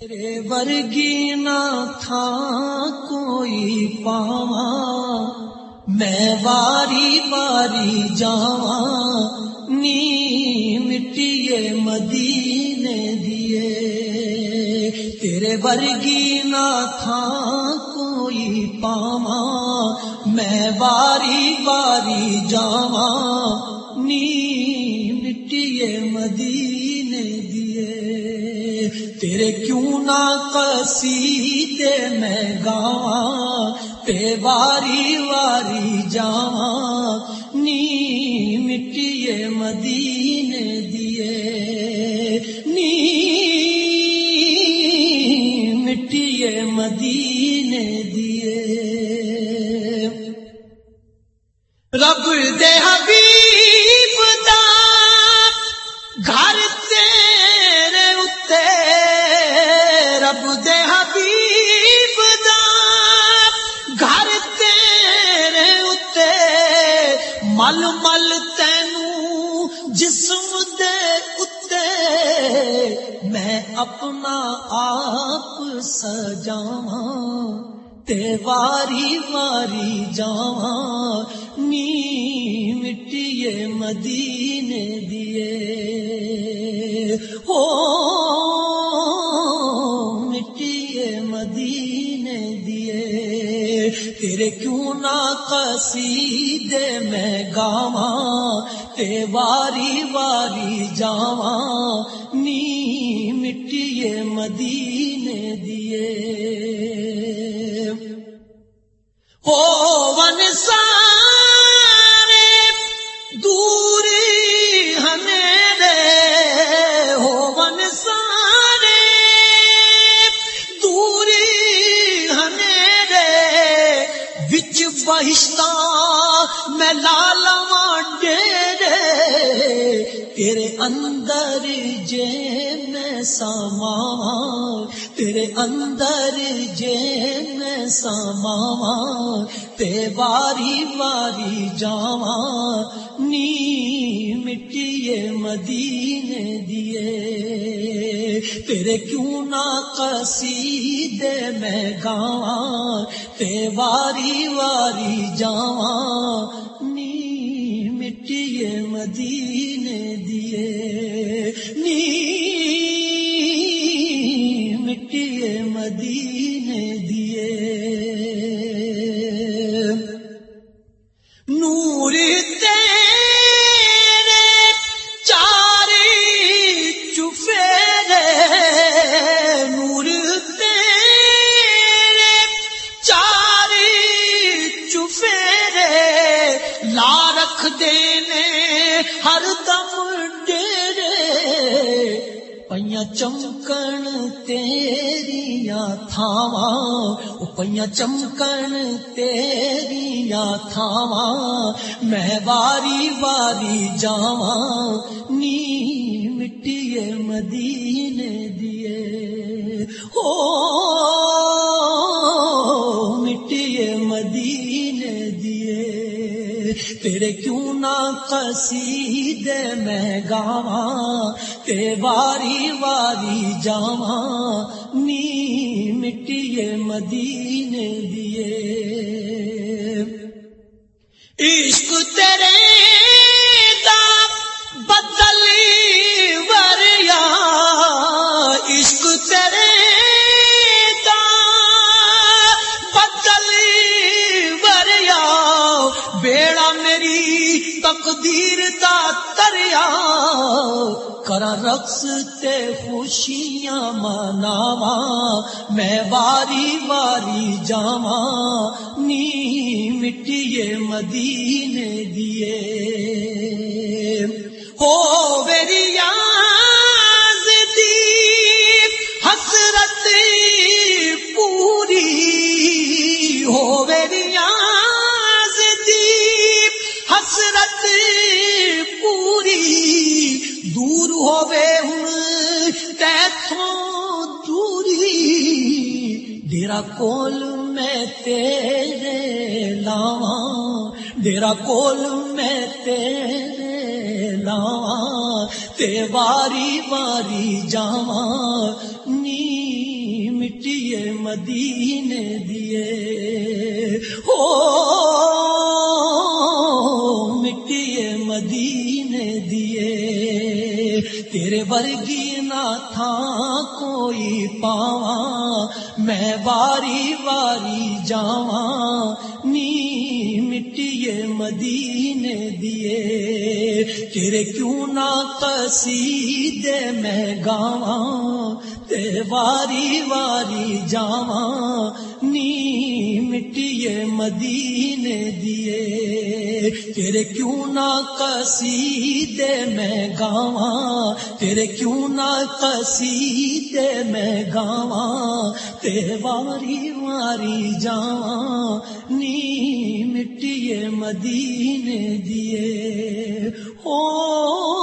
تیرے ورگی نہ تھا کوئی پاوا، میں باری باری جاوا نی مٹی مدینے دیے۔ تیرے ورگی نہ تھا کوئی پاوا، میں باری باری جاوا نی مٹی مدینے تیرے کیوں نہ کسی میں گاواں تے واری واری جاواں نی مٹی مدینے دیے۔ نی مٹی مدینے دیے۔ رب دے حبیب رب دے حبیب دا گھر تیرے اتے مل مل تینو جسم دے اتے میں اپنا آپ سجاواں تے واری واری جاواں نی مٹی مدینے دیے ہو کیوں نہ قصیدے میں گاواں تے واری واری جاواں نی مٹی مدی تیرے اندر جے میں ساما تیرے اندر جے میں ساما تے باری باری جاواں نی مٹی مدینے دیے۔ تیرے کیوں نہ قصیدے میں گاواں، تے واری واری جاواں پیا چمکن تیریاں تھاواں پیا چمکن تیریاں تھاواں میں باری باری جاواں نی مٹی مدینے دیے۔ ہو مٹی مدینے دیے۔ تیرے کیوں نہ قصیدے میں گاواں تے واری واری جاواں نی مٹی مدینے دیے۔ عشق تیرے دا بدلی تقدیر دا تریا کرا رقص تے خوشیاں مناواں، میں واری واری جاواں نی مٹی مدینے دیے۔ ڈیرا کول میں تیرے لاواں ڈیرا کول میں تیرے لاواں تے واری واری جاواں نی مٹیے مدینے دیے۔ ہو تیرے ورگی نہ تھا کوئی پاواں، میں باری باری جاواں۔ نی مٹی مدینے دیے، تیرے کیوں نہ قصیدے میں گاواں۔ تے واری واری جاواں نی مٹی مدینے دیے۔ تیرے کیوں نہ قصیدے میں گاواں؟ تیرے کیوں نہ قصیدے میں گاواں؟ تے واری واری جاواں نی مٹی مدینے دیے۔ او